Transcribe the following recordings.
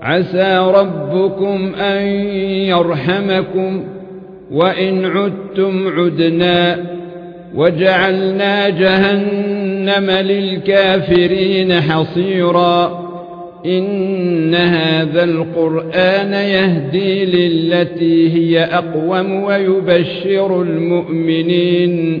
عسى ربكم أن يرحمكم وإن عدتم عدنا وجعلنا جهنم للكافرين حصيرا إن هذا القرآن يهدي للتي هي أقوم ويبشر المؤمنين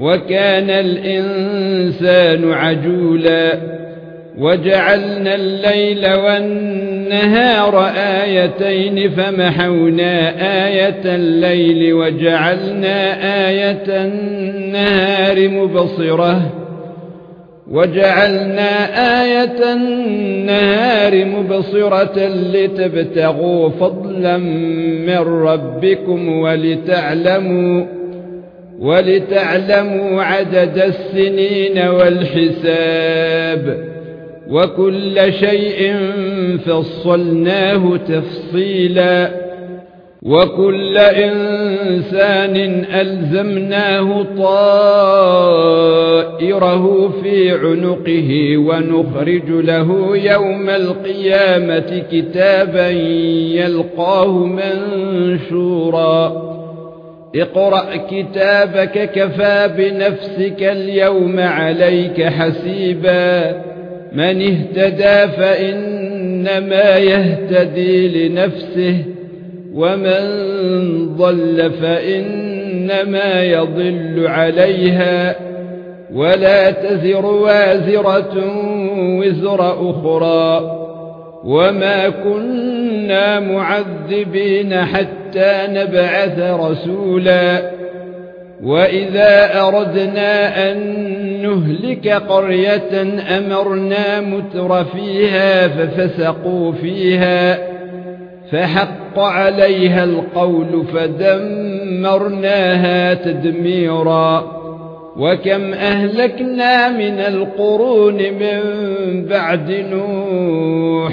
وكان الإنسان عجولا وجعلنا الليل والنهار آيتين فمحونا آية الليل وجعلنا آية النهار مبصرة وجعلنا آية النهار مبصرة لتبتغوا فضلا من ربكم ولتعلموا ولتعلموا عدد السنين والحساب وكل شيء فصلناه تفصيلا وكل إنسان ألزمناه طائره في عنقه ونخرج له يوم القيامة كتابا يلقاه منشورا اقرأ كتابك كفى بنفسك اليوم عليك حسيبا. من اهتدى فإنما يهتدي لنفسه ومن ضل فإنما يضل عليها. ولا تزر وازرة وزر أخرى. وما كنا معذبين حتى نبعث رسولا. وإذا أردنا أن نهلك قرية أمرنا متر فيها ففسقوا فيها فحق عليها القول فدمرناها تدميرا. وكم أهلكنا من القرون من بعد نوح